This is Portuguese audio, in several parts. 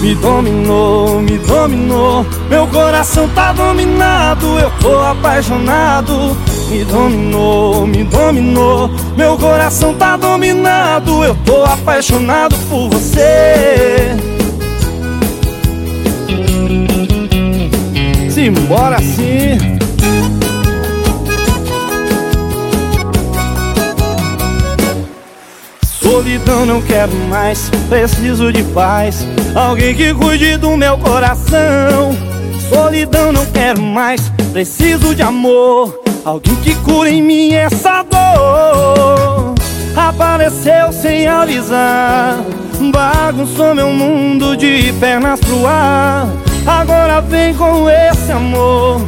Me dominou, me dominou. Meu coração tá dominado Eu tô apaixonado. Me dominou, me dominou. Meu coração tá dominado Eu tô apaixonado por você. Simbora sim Solidão não quero mais, preciso de paz. Alguém que cuide do meu coração. Solidão não quero mais, preciso de amor. Alguém que cure em mim essa dor. Apareceu sem avisar. Bagunçou meu mundo de pernas pro ar. Agora vem com esse amor.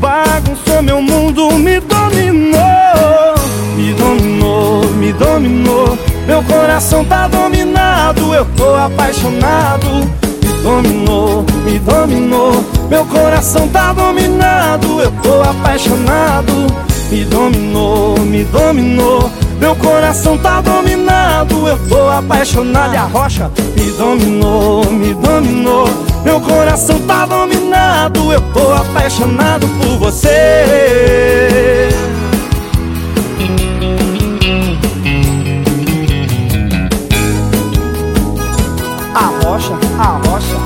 Bagunçou meu mundo, me dominou meu coração tá dominado, eu tô apaixonado. Me dominou, me dominou. Meu coração tá dominado, eu tô apaixonado. Me dominou, me dominou. Meu coração tá dominado, eu tô apaixonado. E a rocha. Me dominou, me dominou. Meu coração tá dominado, eu tô apaixonado por você a rocha.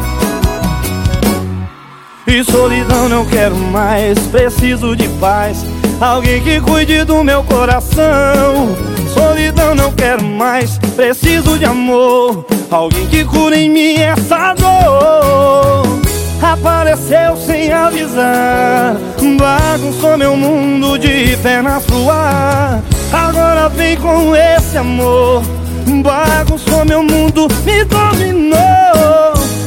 E solidão não quero mais, preciso de paz. Alguém que cuide do meu coração. Solidão não quero mais, preciso de amor. Alguém que cure em mim essa dor. Apareceu sem avisar. Bagunçou meu mundo de pernas pro ar. Agora vem com esse amor Bagunçou meu mundo, me dominou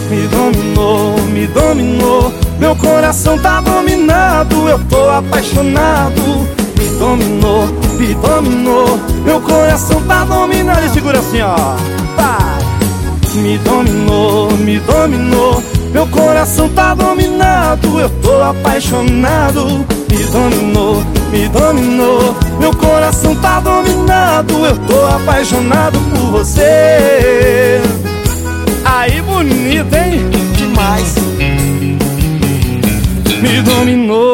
Me dominou, me dominou. Meu coração tá dominado, eu tô apaixonado. Me dominou, me dominou. Meu coração tá dominado. E segura assim, ó. Vai. Me dominou, me dominou. Meu coração tá dominado, eu tô apaixonado. Me dominou, me dominou. Meu coração tá dominado, eu tô apaixonado por você. Aí bonita, hein? Demais. Me dominou.